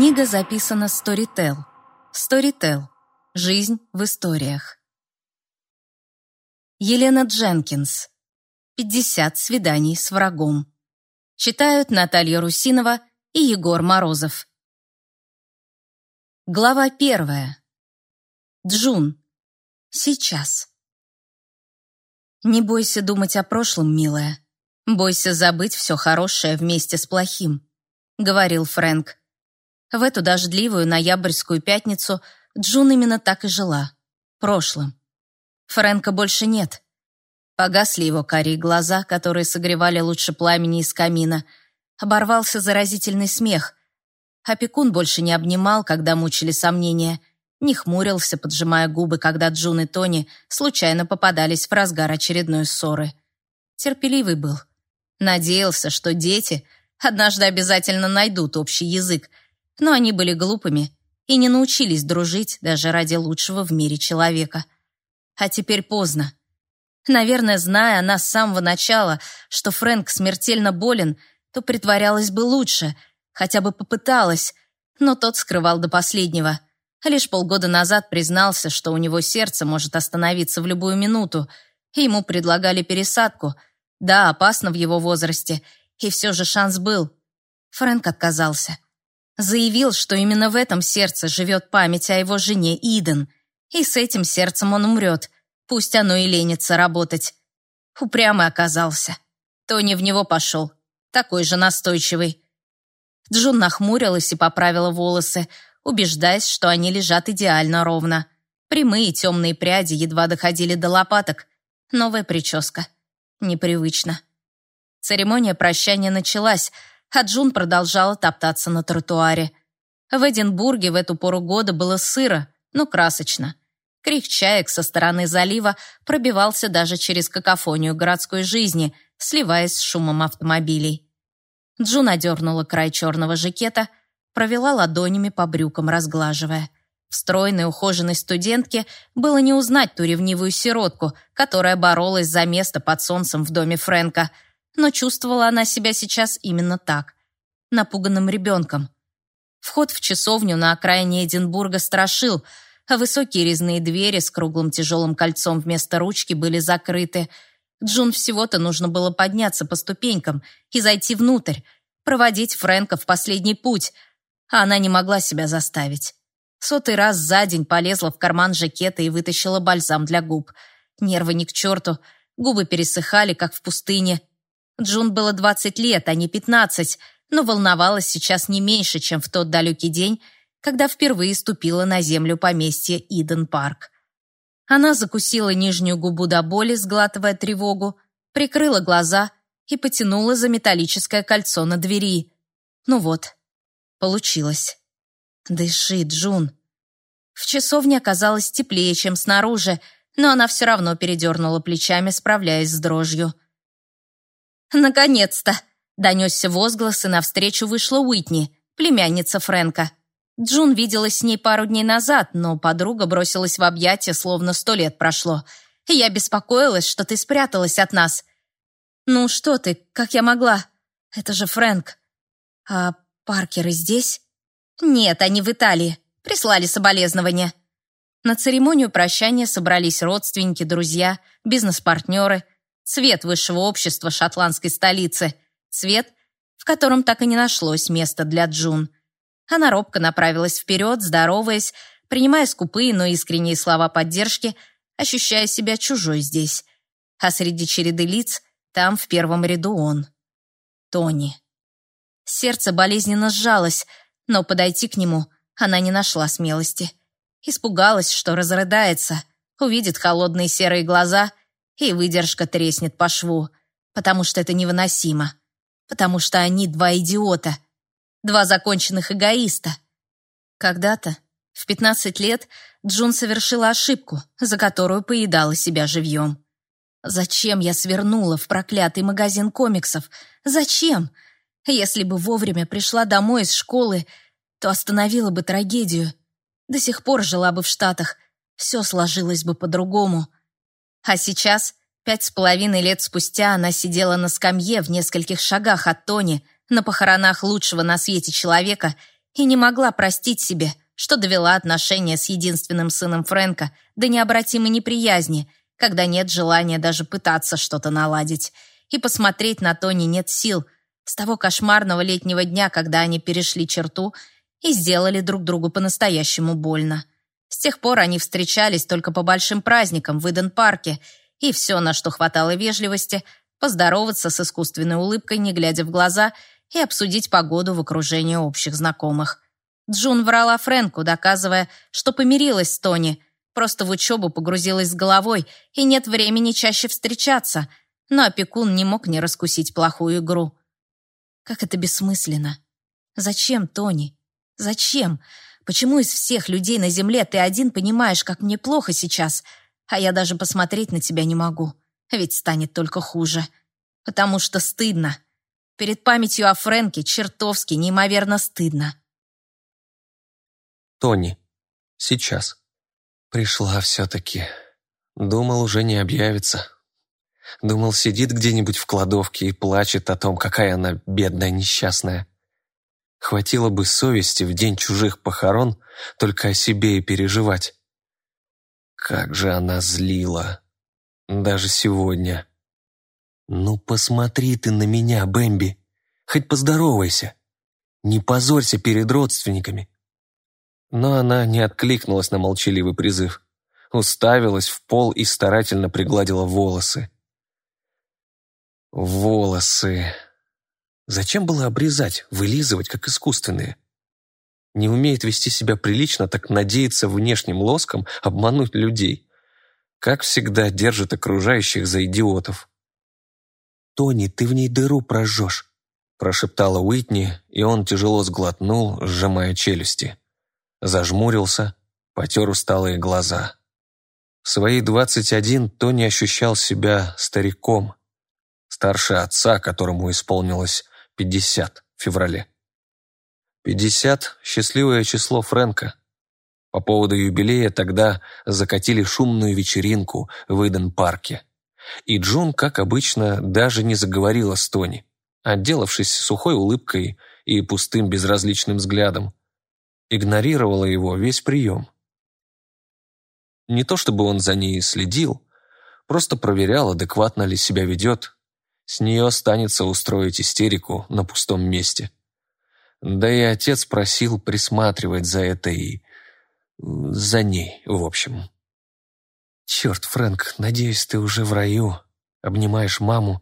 Книга записана Storytel. Storytel. Жизнь в историях. Елена Дженкинс. 50 свиданий с врагом. Читают Наталья Русинова и Егор Морозов. Глава первая. Джун. Сейчас. Не бойся думать о прошлом, милая. Бойся забыть все хорошее вместе с плохим, говорил Фрэнк. В эту дождливую ноябрьскую пятницу Джун именно так и жила. Прошлым. Фрэнка больше нет. Погасли его карие глаза, которые согревали лучше пламени из камина. Оборвался заразительный смех. Опекун больше не обнимал, когда мучили сомнения. Не хмурился, поджимая губы, когда Джун и Тони случайно попадались в разгар очередной ссоры. Терпеливый был. Надеялся, что дети однажды обязательно найдут общий язык, но они были глупыми и не научились дружить даже ради лучшего в мире человека. А теперь поздно. Наверное, зная она с самого начала, что Фрэнк смертельно болен, то притворялась бы лучше, хотя бы попыталась, но тот скрывал до последнего. Лишь полгода назад признался, что у него сердце может остановиться в любую минуту, и ему предлагали пересадку. Да, опасно в его возрасте, и все же шанс был. Фрэнк отказался. Заявил, что именно в этом сердце живет память о его жене Иден, и с этим сердцем он умрет, пусть оно и ленится работать. Упрямый оказался. Тони в него пошел, такой же настойчивый. Джун нахмурилась и поправила волосы, убеждаясь, что они лежат идеально ровно. Прямые темные пряди едва доходили до лопаток. Новая прическа. Непривычно. Церемония прощания началась, а Джун продолжала топтаться на тротуаре. В Эдинбурге в эту пору года было сыро, но красочно. Крик чаек со стороны залива пробивался даже через какофонию городской жизни, сливаясь с шумом автомобилей. Джун одернула край черного жакета, провела ладонями по брюкам, разглаживая. В стройной ухоженной студентке было не узнать ту ревнивую сиротку, которая боролась за место под солнцем в доме Фрэнка — но чувствовала она себя сейчас именно так, напуганным ребенком. Вход в часовню на окраине Эдинбурга страшил, а высокие резные двери с круглым тяжелым кольцом вместо ручки были закрыты. Джун всего-то нужно было подняться по ступенькам и зайти внутрь, проводить Фрэнка в последний путь, а она не могла себя заставить. Сотый раз за день полезла в карман жакета и вытащила бальзам для губ. Нервы ни к черту, губы пересыхали, как в пустыне. Джун было 20 лет, а не 15, но волновалась сейчас не меньше, чем в тот далекий день, когда впервые ступила на землю поместья Иден-парк. Она закусила нижнюю губу до боли, сглатывая тревогу, прикрыла глаза и потянула за металлическое кольцо на двери. Ну вот, получилось. Дыши, Джун. В часовне оказалось теплее, чем снаружи, но она все равно передернула плечами, справляясь с дрожью. «Наконец-то!» — донесся возглас, и навстречу вышла Уитни, племянница Фрэнка. Джун виделась с ней пару дней назад, но подруга бросилась в объятия, словно сто лет прошло. «Я беспокоилась, что ты спряталась от нас». «Ну что ты, как я могла? Это же Фрэнк». «А Паркеры здесь?» «Нет, они в Италии. Прислали соболезнования». На церемонию прощания собрались родственники, друзья, бизнес-партнеры — цвет высшего общества шотландской столицы, цвет, в котором так и не нашлось места для Джун. Она робко направилась вперед, здороваясь, принимая скупые, но искренние слова поддержки, ощущая себя чужой здесь. А среди череды лиц там в первом ряду он. Тони. Сердце болезненно сжалось, но подойти к нему она не нашла смелости. Испугалась, что разрыдается, увидит холодные серые глаза и выдержка треснет по шву, потому что это невыносимо, потому что они два идиота, два законченных эгоиста. Когда-то, в 15 лет, Джун совершила ошибку, за которую поедала себя живьем. Зачем я свернула в проклятый магазин комиксов? Зачем? Если бы вовремя пришла домой из школы, то остановила бы трагедию. До сих пор жила бы в Штатах. Все сложилось бы по-другому. А сейчас, пять с половиной лет спустя, она сидела на скамье в нескольких шагах от Тони на похоронах лучшего на свете человека и не могла простить себе, что довела отношения с единственным сыном Фрэнка до необратимой неприязни, когда нет желания даже пытаться что-то наладить. И посмотреть на Тони нет сил с того кошмарного летнего дня, когда они перешли черту и сделали друг другу по-настоящему больно. С тех пор они встречались только по большим праздникам в Иден-парке, и все, на что хватало вежливости, поздороваться с искусственной улыбкой, не глядя в глаза, и обсудить погоду в окружении общих знакомых. Джун врала Фрэнку, доказывая, что помирилась с Тони, просто в учебу погрузилась с головой и нет времени чаще встречаться, но опекун не мог не раскусить плохую игру. Как это бессмысленно. Зачем, Тони? Зачем? Почему из всех людей на земле ты один понимаешь, как мне плохо сейчас, а я даже посмотреть на тебя не могу? Ведь станет только хуже. Потому что стыдно. Перед памятью о Фрэнке чертовски неимоверно стыдно. Тони. Сейчас. Пришла все-таки. Думал, уже не объявится. Думал, сидит где-нибудь в кладовке и плачет о том, какая она бедная, несчастная. Хватило бы совести в день чужих похорон только о себе и переживать. Как же она злила. Даже сегодня. «Ну посмотри ты на меня, Бэмби. Хоть поздоровайся. Не позорься перед родственниками. Но она не откликнулась на молчаливый призыв. Уставилась в пол и старательно пригладила волосы. Волосы. Зачем было обрезать, вылизывать, как искусственные? Не умеет вести себя прилично, так надеется внешним лоском обмануть людей. Как всегда, держит окружающих за идиотов. «Тони, ты в ней дыру прожжешь», прошептала Уитни, и он тяжело сглотнул, сжимая челюсти зажмурился, потер усталые глаза. В свои двадцать один Тони ощущал себя стариком, старше отца, которому исполнилось пятьдесят в феврале. Пятьдесят – счастливое число Фрэнка. По поводу юбилея тогда закатили шумную вечеринку в Иден-парке. И Джун, как обычно, даже не заговорила с Тони, отделавшись сухой улыбкой и пустым безразличным взглядом, игнорировала его весь прием. Не то чтобы он за ней следил, просто проверял, адекватно ли себя ведет. С нее останется устроить истерику на пустом месте. Да и отец просил присматривать за этой... за ней, в общем. «Черт, Фрэнк, надеюсь, ты уже в раю. Обнимаешь маму,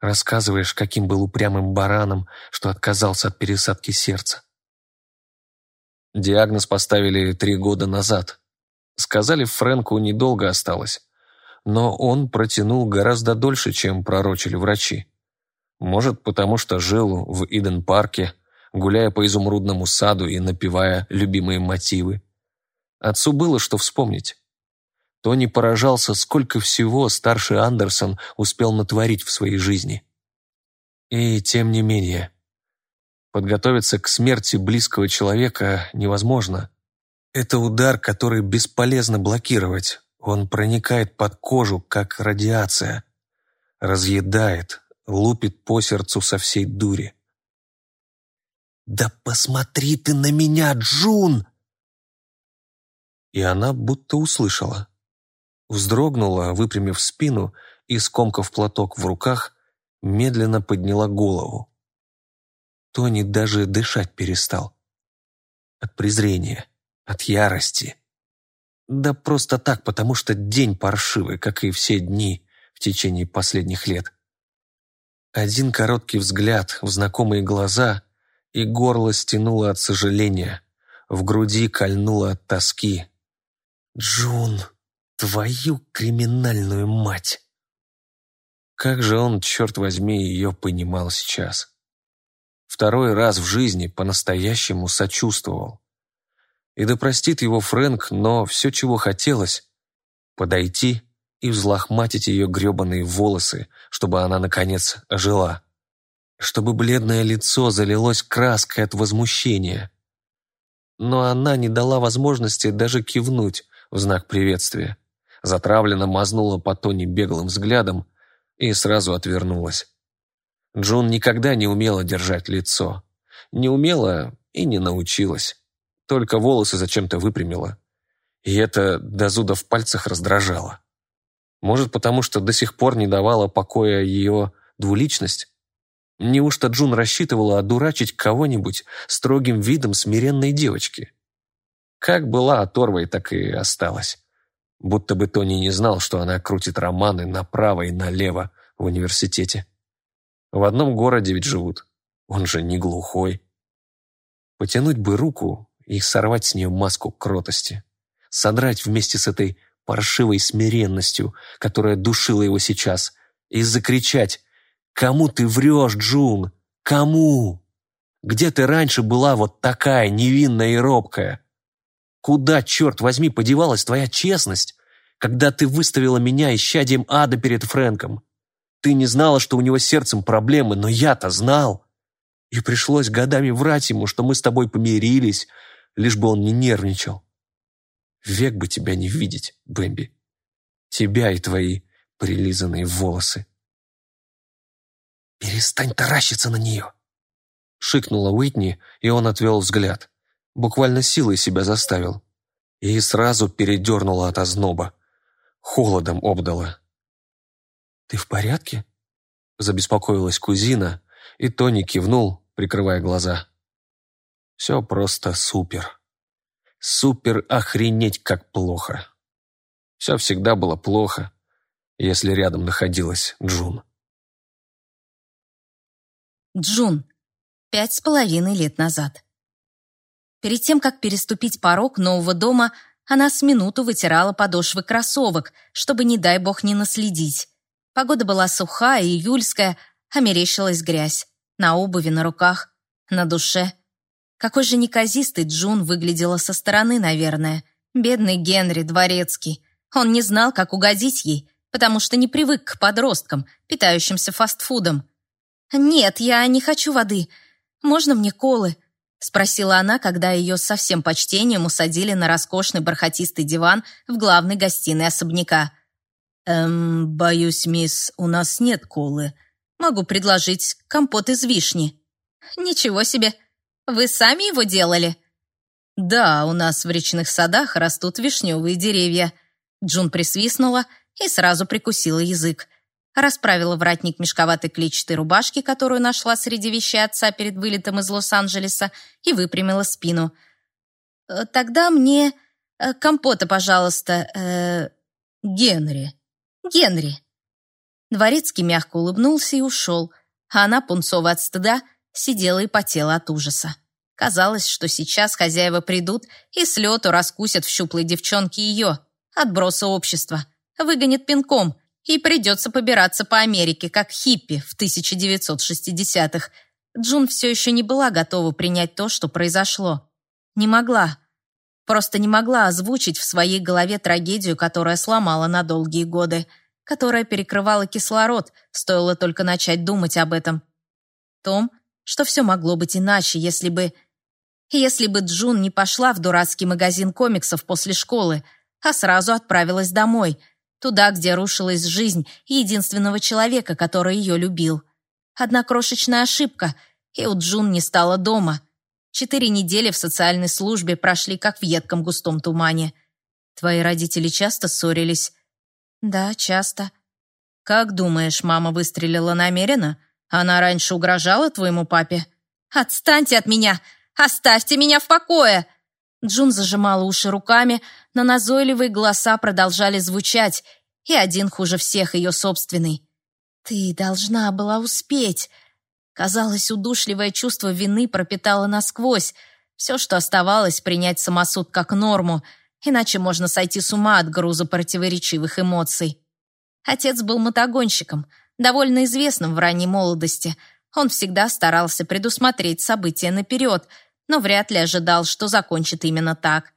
рассказываешь, каким был упрямым бараном, что отказался от пересадки сердца. Диагноз поставили три года назад. Сказали, Фрэнку недолго осталось. Но он протянул гораздо дольше, чем пророчили врачи. Может, потому что жил в Иден-парке, гуляя по изумрудному саду и напевая любимые мотивы. Отцу было что вспомнить. Тони поражался, сколько всего старший Андерсон успел натворить в своей жизни. И тем не менее, Подготовиться к смерти близкого человека невозможно. Это удар, который бесполезно блокировать. Он проникает под кожу, как радиация. Разъедает, лупит по сердцу со всей дури. «Да посмотри ты на меня, Джун!» И она будто услышала. Вздрогнула, выпрямив спину и, скомкав платок в руках, медленно подняла голову. Тони даже дышать перестал. От презрения, от ярости. Да просто так, потому что день паршивый, как и все дни в течение последних лет. Один короткий взгляд в знакомые глаза, и горло стянуло от сожаления, в груди кольнуло от тоски. «Джун, твою криминальную мать!» Как же он, черт возьми, ее понимал сейчас второй раз в жизни по-настоящему сочувствовал. И да простит его Фрэнк, но все, чего хотелось — подойти и взлохматить ее гребаные волосы, чтобы она, наконец, ожила. Чтобы бледное лицо залилось краской от возмущения. Но она не дала возможности даже кивнуть в знак приветствия. Затравленно мазнула по Тони беглым взглядом и сразу отвернулась. Джун никогда не умела держать лицо. Не умела и не научилась. Только волосы зачем-то выпрямила. И это до зуда в пальцах раздражало. Может, потому что до сих пор не давала покоя ее двуличность? Неужто Джун рассчитывала одурачить кого-нибудь строгим видом смиренной девочки? Как была оторвой, так и осталась. Будто бы Тони не знал, что она крутит романы направо и налево в университете. В одном городе ведь живут. Он же не глухой. Потянуть бы руку и сорвать с нее маску кротости. Содрать вместе с этой паршивой смиренностью, которая душила его сейчас, и закричать «Кому ты врешь, Джун? Кому? Где ты раньше была вот такая невинная и робкая? Куда, черт возьми, подевалась твоя честность, когда ты выставила меня исчадием ада перед Фрэнком? Ты не знала, что у него с сердцем проблемы, но я-то знал. И пришлось годами врать ему, что мы с тобой помирились, лишь бы он не нервничал. Век бы тебя не видеть, Бэмби. Тебя и твои прилизанные волосы. «Перестань таращиться на нее!» Шикнула Уитни, и он отвел взгляд. Буквально силой себя заставил. И сразу передернула от озноба. Холодом обдала. «Ты в порядке?» Забеспокоилась кузина, и Тони кивнул, прикрывая глаза. «Все просто супер». Супер охренеть как плохо. Все всегда было плохо, если рядом находилась Джун. Джун. Пять с половиной лет назад. Перед тем, как переступить порог нового дома, она с минуту вытирала подошвы кроссовок, чтобы, не дай бог, не наследить. Погода была сухая, июльская, а мерещилась грязь. На обуви, на руках, на душе. Какой же неказистый Джун выглядела со стороны, наверное. Бедный Генри, дворецкий. Он не знал, как угодить ей, потому что не привык к подросткам, питающимся фастфудом. «Нет, я не хочу воды. Можно мне колы?» спросила она, когда ее со всем почтением усадили на роскошный бархатистый диван в главной гостиной особняка. «Эм, боюсь, мисс, у нас нет колы. Могу предложить компот из вишни». «Ничего себе!» Вы сами его делали?» «Да, у нас в речных садах растут вишневые деревья». Джун присвистнула и сразу прикусила язык. Расправила воротник мешковатой клетчатой рубашки, которую нашла среди вещей отца перед вылетом из Лос-Анджелеса, и выпрямила спину. «Э, «Тогда мне э, компота, пожалуйста, э, Генри. Генри». Дворецкий мягко улыбнулся и ушел, а она, пунцова от стыда, сидела и потела от ужаса. Казалось, что сейчас хозяева придут и с лету раскусят в щуплой девчонке ее, отбросы общества, выгонят пинком, и придется побираться по Америке, как хиппи в 1960-х. Джун все еще не была готова принять то, что произошло. Не могла. Просто не могла озвучить в своей голове трагедию, которая сломала на долгие годы, которая перекрывала кислород, стоило только начать думать об этом. Том, что все могло быть иначе, если бы... Если бы Джун не пошла в дурацкий магазин комиксов после школы, а сразу отправилась домой, туда, где рушилась жизнь единственного человека, который ее любил. Одна крошечная ошибка, и у Джун не стало дома. Четыре недели в социальной службе прошли как в едком густом тумане. Твои родители часто ссорились? Да, часто. Как думаешь, мама выстрелила намеренно? Она раньше угрожала твоему папе? Отстаньте от меня! Оставьте меня в покое!» Джун зажимала уши руками, но назойливые голоса продолжали звучать, и один хуже всех ее собственный. «Ты должна была успеть!» Казалось, удушливое чувство вины пропитало насквозь. Все, что оставалось, принять самосуд как норму, иначе можно сойти с ума от груза противоречивых эмоций. Отец был мотогонщиком — довольно известным в ранней молодости. Он всегда старался предусмотреть события наперед, но вряд ли ожидал, что закончит именно так.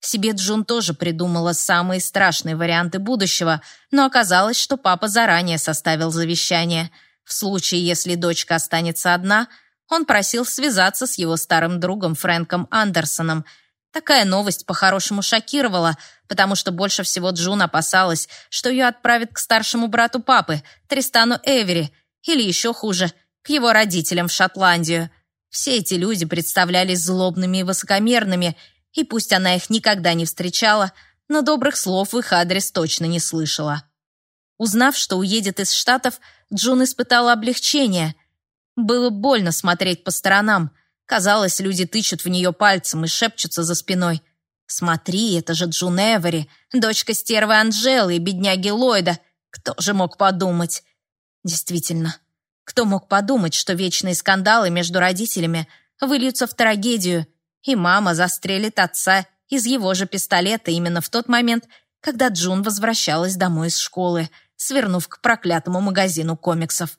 Себе Джун тоже придумала самые страшные варианты будущего, но оказалось, что папа заранее составил завещание. В случае, если дочка останется одна, он просил связаться с его старым другом Фрэнком Андерсоном – Такая новость по-хорошему шокировала, потому что больше всего Джун опасалась, что ее отправят к старшему брату папы, Тристану Эвери, или еще хуже, к его родителям в Шотландию. Все эти люди представлялись злобными и высокомерными, и пусть она их никогда не встречала, но добрых слов в их адрес точно не слышала. Узнав, что уедет из Штатов, Джун испытала облегчение. Было больно смотреть по сторонам. Казалось, люди тычут в нее пальцем и шепчутся за спиной. «Смотри, это же Джун Эвери, дочка стервы Анжелы и бедняги Ллойда. Кто же мог подумать?» Действительно, кто мог подумать, что вечные скандалы между родителями выльются в трагедию, и мама застрелит отца из его же пистолета именно в тот момент, когда Джун возвращалась домой из школы, свернув к проклятому магазину комиксов.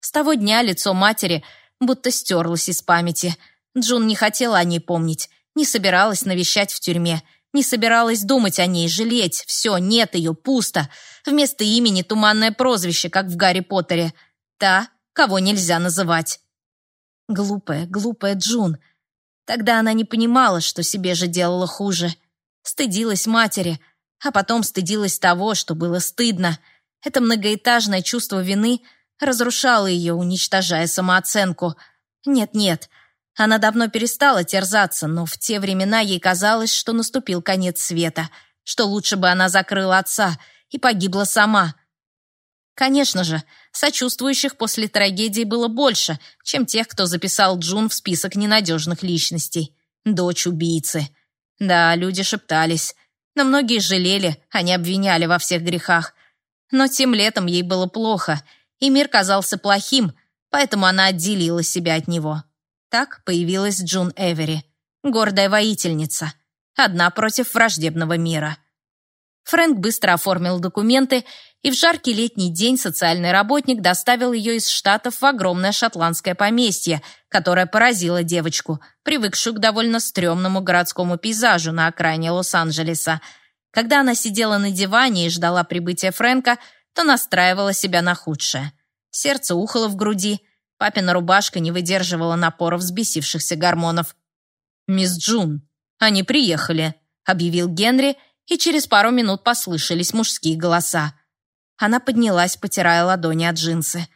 С того дня лицо матери будто стерлось из памяти. Джун не хотела о ней помнить, не собиралась навещать в тюрьме, не собиралась думать о ней, жалеть. Все, нет ее, пусто. Вместо имени туманное прозвище, как в Гарри Поттере. Та, кого нельзя называть. Глупая, глупая Джун. Тогда она не понимала, что себе же делала хуже. Стыдилась матери, а потом стыдилась того, что было стыдно. Это многоэтажное чувство вины разрушало ее, уничтожая самооценку. Нет-нет, она давно перестала терзаться, но в те времена ей казалось, что наступил конец света, что лучше бы она закрыла отца и погибла сама — Конечно же, сочувствующих после трагедии было больше, чем тех, кто записал Джун в список ненадежных личностей. Дочь убийцы. Да, люди шептались. Но многие жалели, а не обвиняли во всех грехах. Но тем летом ей было плохо, и мир казался плохим, поэтому она отделила себя от него. Так появилась Джун Эвери, гордая воительница, одна против враждебного мира. Фрэнк быстро оформил документы, и в жаркий летний день социальный работник доставил ее из Штатов в огромное шотландское поместье, которое поразило девочку, привыкшую к довольно стрёмному городскому пейзажу на окраине Лос-Анджелеса. Когда она сидела на диване и ждала прибытия Фрэнка, то настраивала себя на худшее. Сердце ухало в груди, папина рубашка не выдерживала напора взбесившихся гормонов. «Мисс Джун, они приехали», — объявил Генри, и через пару минут послышались мужские голоса. Она поднялась, потирая ладони от джинсы.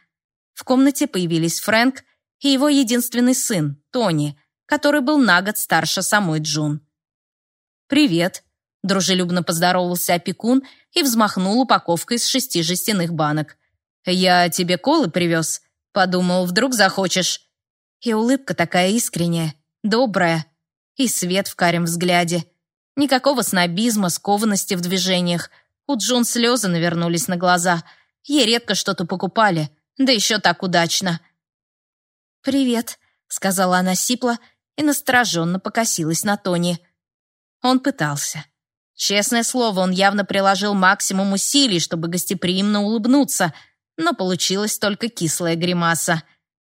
В комнате появились Фрэнк и его единственный сын, Тони, который был на год старше самой Джун. «Привет», — дружелюбно поздоровался опекун и взмахнул упаковкой из шести жестяных банок. «Я тебе колы привез. Подумал, вдруг захочешь». И улыбка такая искренняя, добрая, и свет в карем взгляде. Никакого снобизма, скованности в движениях. У Джун слезы навернулись на глаза. Ей редко что-то покупали, да еще так удачно. «Привет», — сказала она сипло и настороженно покосилась на Тони. Он пытался. Честное слово, он явно приложил максимум усилий, чтобы гостеприимно улыбнуться, но получилась только кислая гримаса.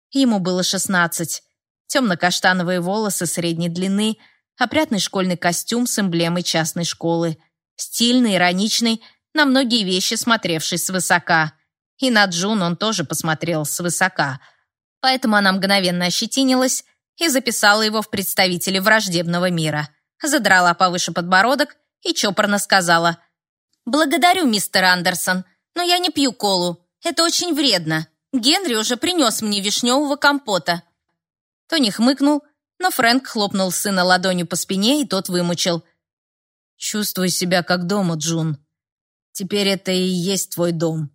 Ему было шестнадцать. Темно-каштановые волосы средней длины — опрятный школьный костюм с эмблемой частной школы, стильный, ироничный, на многие вещи смотревший свысока. И на Джун он тоже посмотрел свысока. Поэтому она мгновенно ощетинилась и записала его в представители враждебного мира. Задрала повыше подбородок и чопорно сказала «Благодарю, мистер Андерсон, но я не пью колу. Это очень вредно. Генри уже принес мне вишневого компота». Тони хмыкнул, но Фрэнк хлопнул сына ладонью по спине, и тот вымучил. «Чувствуй себя как дома, Джун. Теперь это и есть твой дом».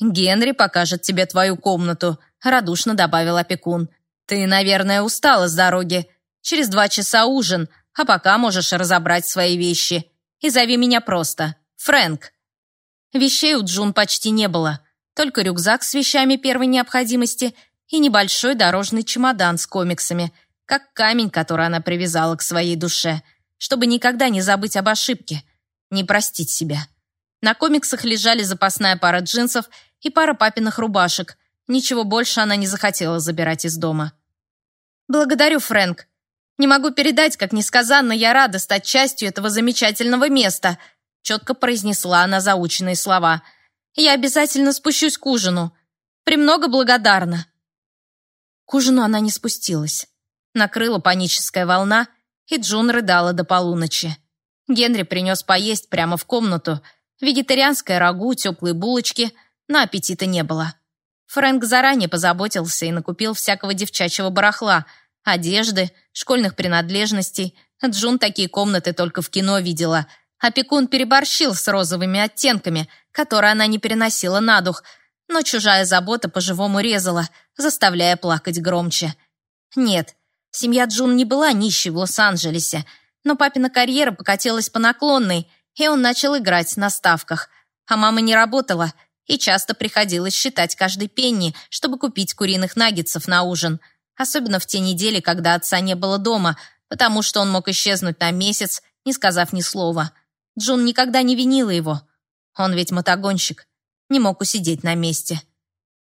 «Генри покажет тебе твою комнату», — радушно добавил опекун. «Ты, наверное, устала с дороги. Через два часа ужин, а пока можешь разобрать свои вещи. И зови меня просто. Фрэнк». Вещей у Джун почти не было. Только рюкзак с вещами первой необходимости и небольшой дорожный чемодан с комиксами — как камень, который она привязала к своей душе, чтобы никогда не забыть об ошибке, не простить себя. На комиксах лежали запасная пара джинсов и пара папиных рубашек. Ничего больше она не захотела забирать из дома. «Благодарю, Фрэнк. Не могу передать, как несказанно я рада стать частью этого замечательного места», четко произнесла она заученные слова. «Я обязательно спущусь к ужину. Премного благодарна». К ужину она не спустилась. Накрыла паническая волна, и Джун рыдала до полуночи. Генри принес поесть прямо в комнату. Вегетарианское рагу, теплые булочки, но аппетита не было. Фрэнк заранее позаботился и накупил всякого девчачьего барахла, одежды, школьных принадлежностей. Джун такие комнаты только в кино видела. Опекун переборщил с розовыми оттенками, которые она не переносила на дух, но чужая забота по-живому резала, заставляя плакать громче. Нет, семья Джун не была нищей в Лос-Анджелесе, но папина карьера покатилась по наклонной, и он начал играть на ставках. А мама не работала — и часто приходилось считать каждый пенни, чтобы купить куриных наггетсов на ужин. Особенно в те недели, когда отца не было дома, потому что он мог исчезнуть на месяц, не сказав ни слова. Джун никогда не винила его. Он ведь мотогонщик, не мог усидеть на месте.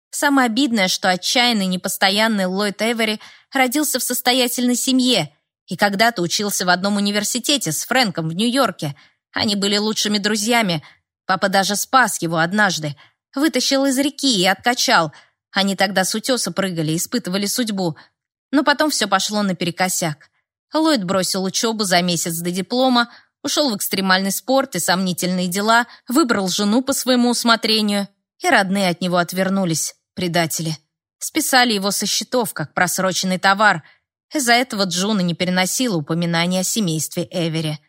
Самое обидное, что отчаянный, непостоянный Ллойд Эвери родился в состоятельной семье и когда-то учился в одном университете с Фрэнком в Нью-Йорке. Они были лучшими друзьями. Папа даже спас его однажды, Вытащил из реки и откачал. Они тогда с утеса прыгали, испытывали судьбу. Но потом все пошло наперекосяк. Ллойд бросил учебу за месяц до диплома, ушел в экстремальный спорт и сомнительные дела, выбрал жену по своему усмотрению, и родные от него отвернулись, предатели. Списали его со счетов, как просроченный товар. Из-за этого Джуна не переносила упоминания о семействе Эвери.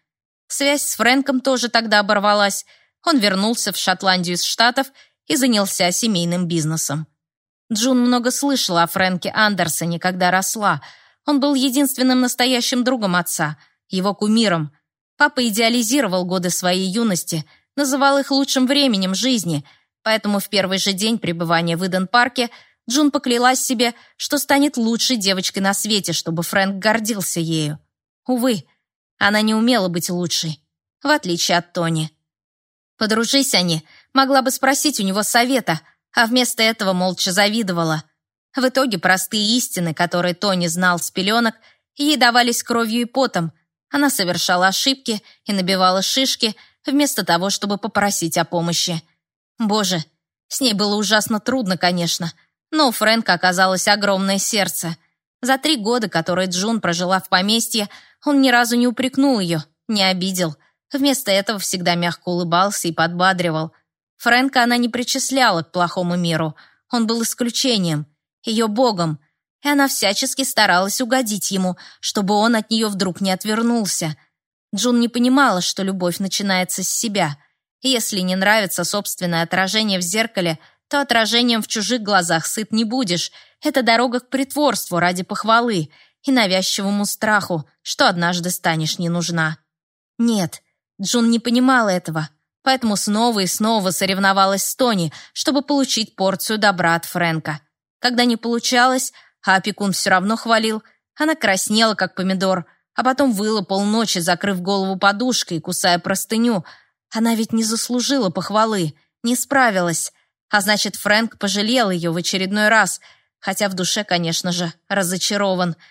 Связь с Фрэнком тоже тогда оборвалась. Он вернулся в Шотландию из Штатов и занялся семейным бизнесом. Джун много слышала о Фрэнке Андерсоне, когда росла. Он был единственным настоящим другом отца, его кумиром. Папа идеализировал годы своей юности, называл их лучшим временем жизни, поэтому в первый же день пребывания в Иден-парке Джун поклялась себе, что станет лучшей девочкой на свете, чтобы Фрэнк гордился ею. Увы, она не умела быть лучшей, в отличие от Тони. Подружись они, могла бы спросить у него совета, а вместо этого молча завидовала. В итоге простые истины, которые Тони знал с пеленок, ей давались кровью и потом. Она совершала ошибки и набивала шишки, вместо того, чтобы попросить о помощи. Боже, с ней было ужасно трудно, конечно, но у Фрэнка оказалось огромное сердце. За три года, которые Джун прожила в поместье, он ни разу не упрекнул ее, не обидел – Вместо этого всегда мягко улыбался и подбадривал. Фрэнка она не причисляла к плохому миру. Он был исключением, ее богом, и она всячески старалась угодить ему, чтобы он от нее вдруг не отвернулся. Джун не понимала, что любовь начинается с себя. Если не нравится собственное отражение в зеркале, то отражением в чужих глазах сыт не будешь. Это дорога к притворству ради похвалы и навязчивому страху, что однажды станешь не нужна. Нет, Джун не понимала этого, поэтому снова и снова соревновалась с Тони, чтобы получить порцию добра от Фрэнка. Когда не получалось, а опекун все равно хвалил, она краснела, как помидор, а потом выла полночи, закрыв голову подушкой, кусая простыню. Она ведь не заслужила похвалы, не справилась. А значит, Фрэнк пожалел ее в очередной раз, хотя в душе, конечно же, разочарован –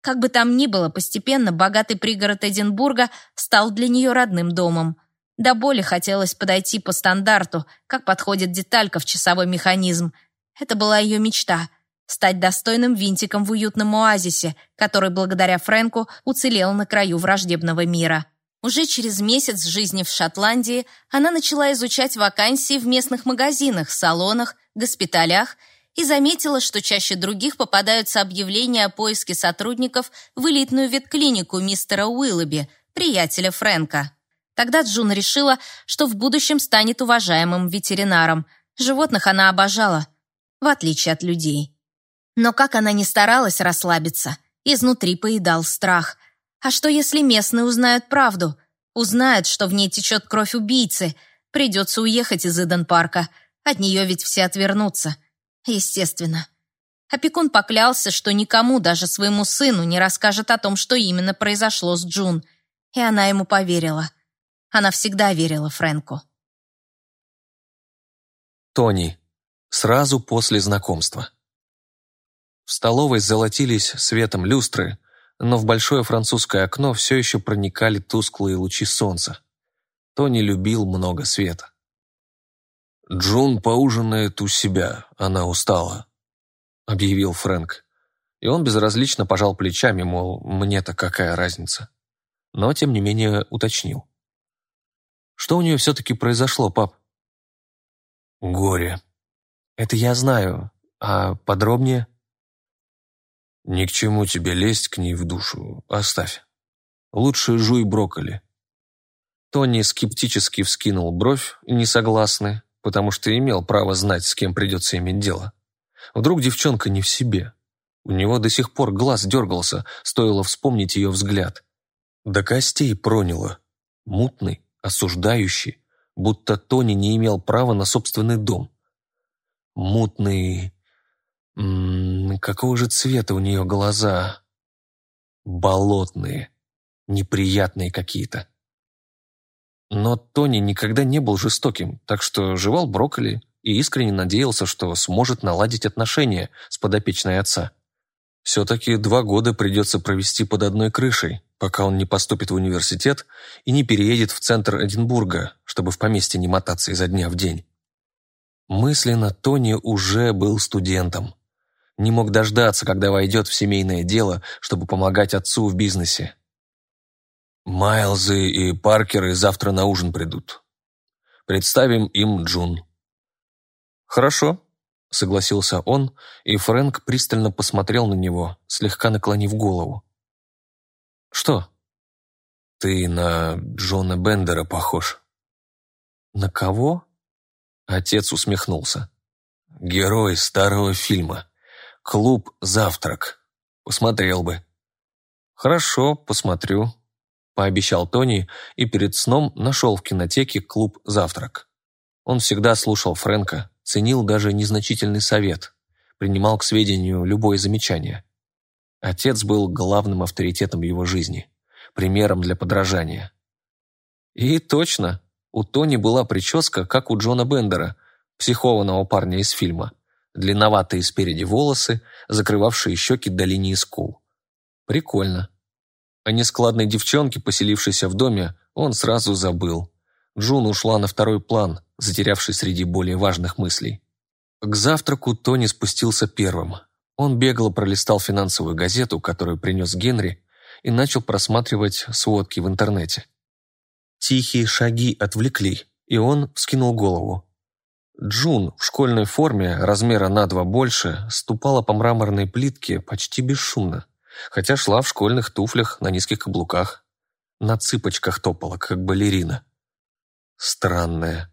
как бы там ни было, постепенно богатый пригород Эдинбурга стал для нее родным домом. До боли хотелось подойти по стандарту, как подходит деталька в часовой механизм. Это была ее мечта — стать достойным винтиком в уютном оазисе, который благодаря Фрэнку уцелел на краю враждебного мира. Уже через месяц жизни в Шотландии она начала изучать вакансии в местных магазинах, салонах, госпиталях — и заметила, что чаще других попадаются объявления о поиске сотрудников в элитную ветклинику мистера Уиллоби, приятеля Фрэнка. Тогда Джун решила, что в будущем станет уважаемым ветеринаром. Животных она обожала, в отличие от людей. Но как она не старалась расслабиться, изнутри поедал страх. А что, если местные узнают правду? Узнают, что в ней течет кровь убийцы. Придется уехать из Иден-парка. От нее ведь все отвернутся. Естественно. Опекун поклялся, что никому, даже своему сыну, не расскажет о том, что именно произошло с Джун. И она ему поверила. Она всегда верила Фрэнку. Тони. Сразу после знакомства. В столовой золотились светом люстры, но в большое французское окно все еще проникали тусклые лучи солнца. Тони любил много света. «Джун поужинает у себя, она устала», — объявил Фрэнк. И он безразлично пожал плечами, мол, мне-то какая разница. Но, тем не менее, уточнил. «Что у нее все-таки произошло, пап?» «Горе». «Это я знаю. А подробнее?» «Ни к чему тебе лезть к ней в душу. Оставь. Лучше жуй брокколи». Тони скептически вскинул бровь, несогласный, потому что имел право знать, с кем придется иметь дело. Вдруг девчонка не в себе. У него до сих пор глаз дергался, стоило вспомнить ее взгляд. До костей проняло. Мутный, осуждающий, будто Тони не имел права на собственный дом. Мутный... М -м, какого же цвета у нее глаза? Болотные, неприятные какие-то. Но Тони никогда не был жестоким, так что жевал брокколи и искренне надеялся, что сможет наладить отношения с подопечной отца. Все-таки два года придется провести под одной крышей, пока он не поступит в университет и не переедет в центр Эдинбурга, чтобы в поместье не мотаться изо дня в день. Мысленно Тони уже был студентом. Не мог дождаться, когда войдет в семейное дело, чтобы помогать отцу в бизнесе. Майлзы и Паркеры завтра на ужин придут. Представим им Джун. Хорошо, согласился он, и Фрэнк пристально посмотрел на него, слегка наклонив голову. Что? Ты на Джона Бендера похож. На кого? Отец усмехнулся. Герой старого фильма. Клуб «Завтрак». Посмотрел бы. Хорошо, посмотрю, пообещал Тони и перед сном нашел в кинотеке клуб «Завтрак». Он всегда слушал Фрэнка, ценил даже незначительный совет, принимал к сведению любое замечание. Отец был главным авторитетом его жизни, примером для подражания. И точно, у Тони была прическа, как у Джона Бендера, психованного парня из фильма. Длинноватые спереди волосы, закрывавшие щеки до линии скул. Прикольно. О нескладной девчонке, поселившейся в доме, он сразу забыл. Джун ушла на второй план, затерявшись среди более важных мыслей. К завтраку Тони спустился первым. Он бегло пролистал финансовую газету, которую принес Генри, и начал просматривать сводки в интернете. Тихие шаги отвлекли, и он вскинул голову. Джун в школьной форме, размера на два больше, ступала по мраморной плитке почти бесшумно хотя шла в школьных туфлях на низких каблуках. На цыпочках топала, как балерина. Странная.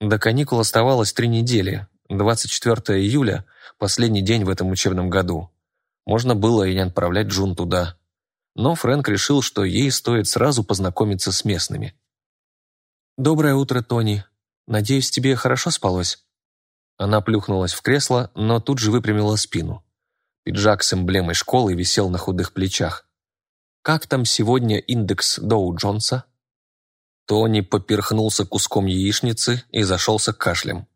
До каникул оставалось три недели. 24 июля – последний день в этом учебном году. Можно было и не отправлять Джун туда. Но Фрэнк решил, что ей стоит сразу познакомиться с местными. «Доброе утро, Тони. Надеюсь, тебе хорошо спалось?» Она плюхнулась в кресло, но тут же выпрямила спину. Пиджак с эмблемой школы висел на худых плечах. «Как там сегодня индекс Доу Джонса?» Тони поперхнулся куском яичницы и зашелся кашлем.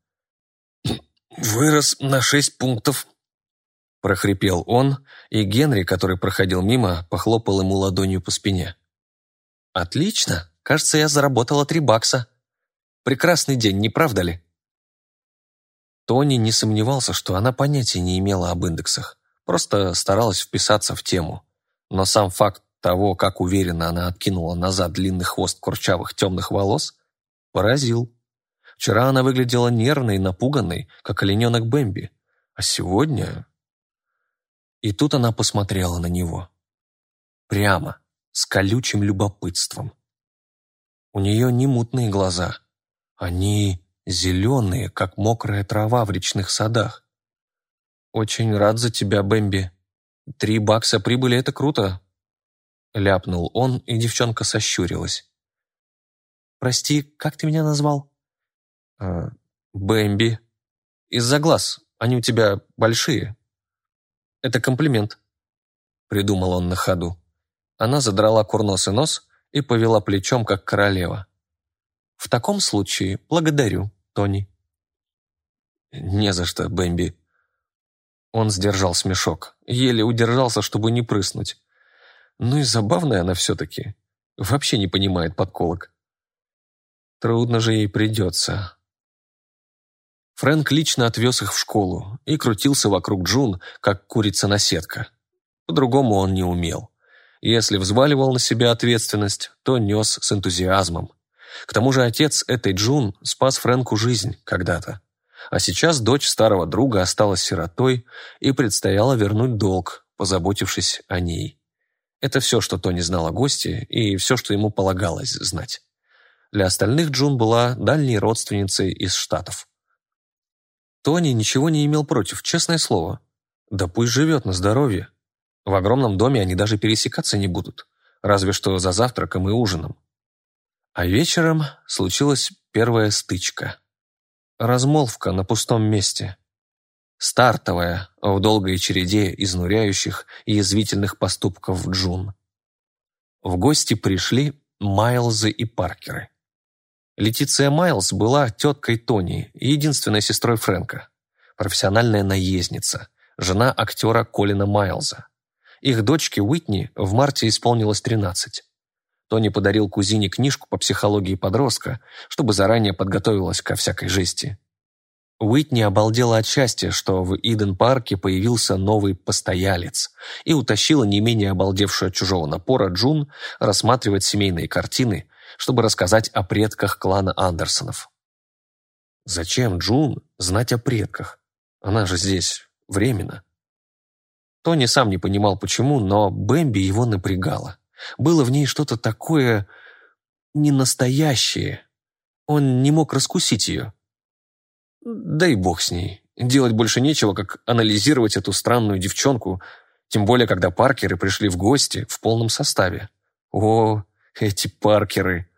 «Вырос на шесть пунктов», – прохрипел он, и Генри, который проходил мимо, похлопал ему ладонью по спине. «Отлично! Кажется, я заработала три бакса. Прекрасный день, не правда ли?» Тони не сомневался, что она понятия не имела об индексах. Просто старалась вписаться в тему. Но сам факт того, как уверенно она откинула назад длинный хвост курчавых темных волос, поразил. Вчера она выглядела нервной и напуганной, как олененок Бэмби. А сегодня... И тут она посмотрела на него. Прямо, с колючим любопытством. У нее не мутные глаза. Они зеленые, как мокрая трава в речных садах. «Очень рад за тебя, Бэмби. Три бакса прибыли — это круто!» Ляпнул он, и девчонка сощурилась. «Прости, как ты меня назвал?» «Э, «Бэмби. Из-за глаз. Они у тебя большие». «Это комплимент», — придумал он на ходу. Она задрала курносый нос и повела плечом, как королева. «В таком случае благодарю, Тони». «Не за что, Бэмби», он сдержал смешок, еле удержался, чтобы не прыснуть. Ну и забавная она все-таки. Вообще не понимает подколок. Трудно же ей придется. Фрэнк лично отвез их в школу и крутился вокруг Джун, как курица-наседка. По-другому он не умел. Если взваливал на себя ответственность, то нес с энтузиазмом. К тому же отец этой Джун спас Фрэнку жизнь когда-то. А сейчас дочь старого друга осталась сиротой и предстояло вернуть долг, позаботившись о ней. Это все, что Тони знал о гости, и все, что ему полагалось знать. Для остальных Джун была дальней родственницей из Штатов. Тони ничего не имел против, честное слово. Да пусть живет на здоровье. В огромном доме они даже пересекаться не будут, разве что за завтраком и ужином. А вечером случилась первая стычка. Размолвка на пустом месте. Стартовая в долгой череде изнуряющих и язвительных поступков Джун. В гости пришли Майлзы и Паркеры. Летиция Майлз была теткой Тони и единственной сестрой Фрэнка, профессиональная наездница, жена актера Колина Майлза. Их дочке Уитни в марте исполнилось 13. Тони подарил кузине книжку по психологии подростка, чтобы заранее подготовилась ко всякой жести. Уитни обалдела от счастья, что в Иден-парке появился новый постоялец, и утащила не менее обалдевшую от чужого напора Джун рассматривать семейные картины, чтобы рассказать о предках клана Андерсонов. Зачем Джун знать о предках? Она же здесь временно. Тони сам не понимал, почему, но Бэмби его напрягала. Было в ней что-то такое ненастоящее. Он не мог раскусить ее. Да и бог с ней. Делать больше нечего, как анализировать эту странную девчонку, тем более, когда Паркеры пришли в гости в полном составе. О, эти Паркеры!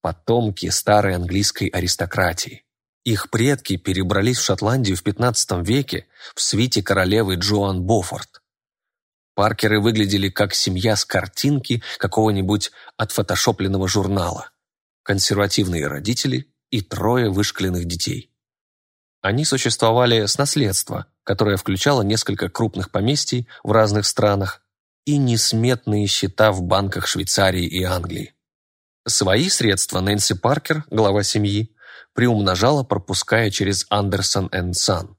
Потомки старой английской аристократии. Их предки перебрались в Шотландию в XV веке в свите королевы Джоан Бофорд. Паркеры выглядели как семья с картинки какого-нибудь отфотошопленного журнала. Консервативные родители и трое вышкаленных детей. Они существовали с наследства, которое включало несколько крупных поместий в разных странах и несметные счета в банках Швейцарии и Англии. Свои средства Нэнси Паркер, глава семьи, приумножала, пропуская через Андерсон Сан.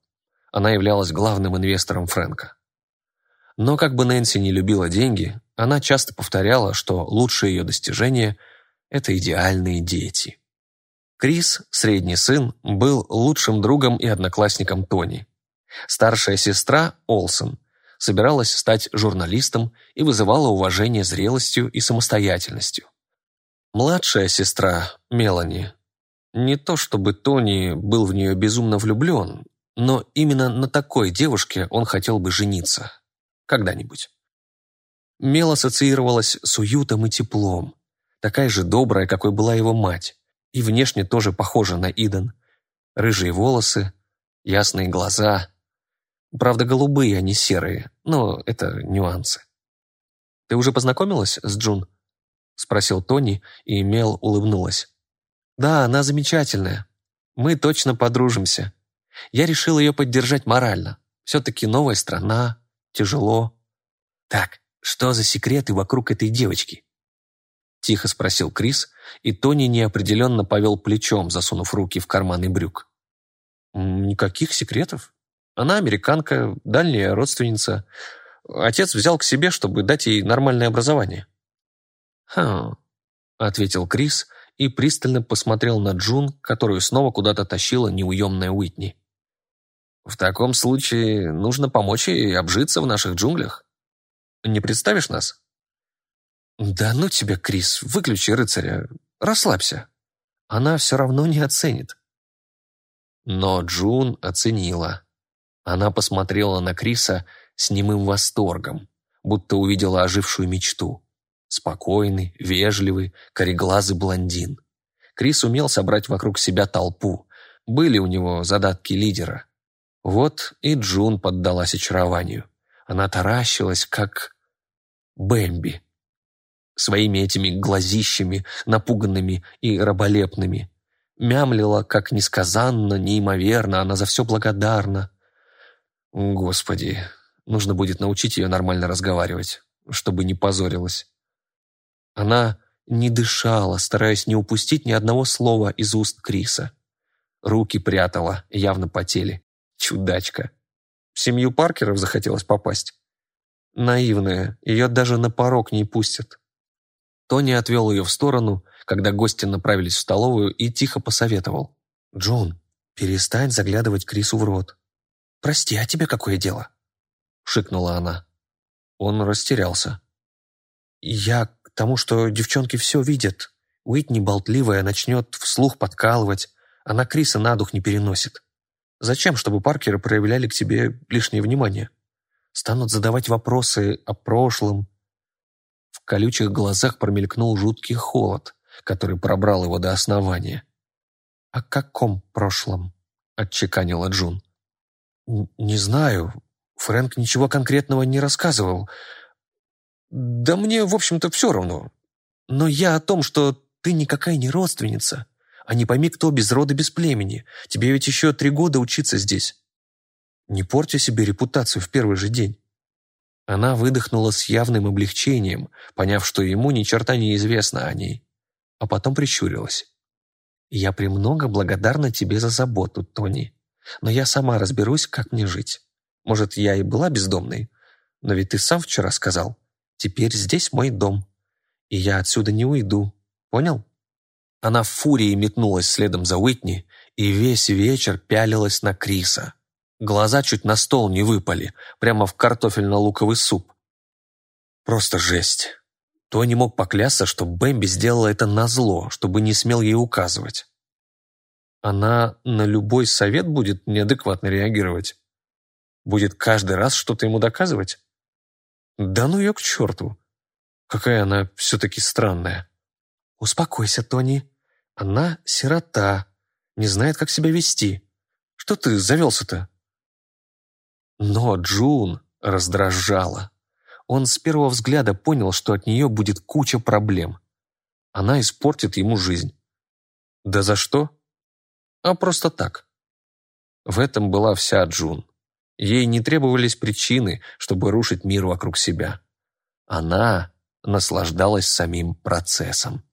Она являлась главным инвестором Фрэнка. Но как бы Нэнси не любила деньги, она часто повторяла, что лучшее ее достижение – это идеальные дети. Крис, средний сын, был лучшим другом и одноклассником Тони. Старшая сестра, Олсон, собиралась стать журналистом и вызывала уважение зрелостью и самостоятельностью. Младшая сестра, Мелани, не то чтобы Тони был в нее безумно влюблен, но именно на такой девушке он хотел бы жениться. Когда-нибудь. Мел ассоциировалась с уютом и теплом, такая же добрая, какой была его мать, и внешне тоже похожа на Иден. Рыжие волосы, ясные глаза. Правда, голубые, а не серые, но это нюансы. «Ты уже познакомилась с Джун?» — спросил Тони, и Мел улыбнулась. «Да, она замечательная. Мы точно подружимся. Я решил ее поддержать морально. Все-таки новая страна, тяжело. «Так, что за секреты вокруг этой девочки?» Тихо спросил Крис, и Тони неопределенно повел плечом, засунув руки в карманы брюк. «Никаких секретов. Она американка, дальняя родственница. Отец взял к себе, чтобы дать ей нормальное образование». «Хм», — ответил Крис и пристально посмотрел на Джун, которую снова куда-то тащила неуемная Уитни. В таком случае нужно помочь ей обжиться в наших джунглях. Не представишь нас? Да ну тебя, Крис, выключи рыцаря. Расслабься. Она все равно не оценит. Но Джун оценила. Она посмотрела на Криса с немым восторгом, будто увидела ожившую мечту. Спокойный, вежливый, кореглазый блондин. Крис умел собрать вокруг себя толпу. Были у него задатки лидера. Вот и Джун поддалась очарованию. Она таращилась, как Бэмби. Своими этими глазищами, напуганными и раболепными. Мямлила, как несказанно, неимоверно, она за все благодарна. Господи, нужно будет научить ее нормально разговаривать, чтобы не позорилась. Она не дышала, стараясь не упустить ни одного слова из уст Криса. Руки прятала, явно потели. Чудачка. В семью Паркеров захотелось попасть. Наивная, ее даже на порог не пустят. Тони отвел ее в сторону, когда гости направились в столовую и тихо посоветовал. «Джон, «Перестань заглядывать Крису в рот. Прости, а тебе какое дело?» — шикнула она. Он растерялся. «Я к тому, что девчонки все видят. Уитни болтливая начнет вслух подкалывать. Она Криса на дух не переносит. Зачем, чтобы Паркеры проявляли к тебе лишнее внимание? Станут задавать вопросы о прошлом». В колючих глазах промелькнул жуткий холод, который пробрал его до основания. «О каком прошлом?» — отчеканила Джун. «Не знаю. Фрэнк ничего конкретного не рассказывал. Да мне, в общем-то, все равно. Но я о том, что ты никакая не родственница, а не пойми кто без рода, без племени. Тебе ведь еще три года учиться здесь. Не порти себе репутацию в первый же день». Она выдохнула с явным облегчением, поняв, что ему ни черта не известно о ней, а потом прищурилась. «Я премного благодарна тебе за заботу, Тони, но я сама разберусь, как мне жить. Может, я и была бездомной, но ведь ты сам вчера сказал, теперь здесь мой дом, и я отсюда не уйду, понял?» Она в фурии метнулась следом за Уитни и весь вечер пялилась на Криса. Глаза чуть на стол не выпали, прямо в картофельно-луковый суп. Просто жесть. Тони мог поклясться, что Бэмби сделала это назло, чтобы не смел ей указывать. Она на любой совет будет неадекватно реагировать. Будет каждый раз что-то ему доказывать? Да ну ее к черту. Какая она все-таки странная. Успокойся, Тони. Она сирота, не знает, как себя вести. Что ты завелся-то? Но Джун раздражала. Он с первого взгляда понял, что от нее будет куча проблем. Она испортит ему жизнь. Да за что? А просто так. В этом была вся Джун. Ей не требовались причины, чтобы рушить мир вокруг себя. Она наслаждалась самим процессом.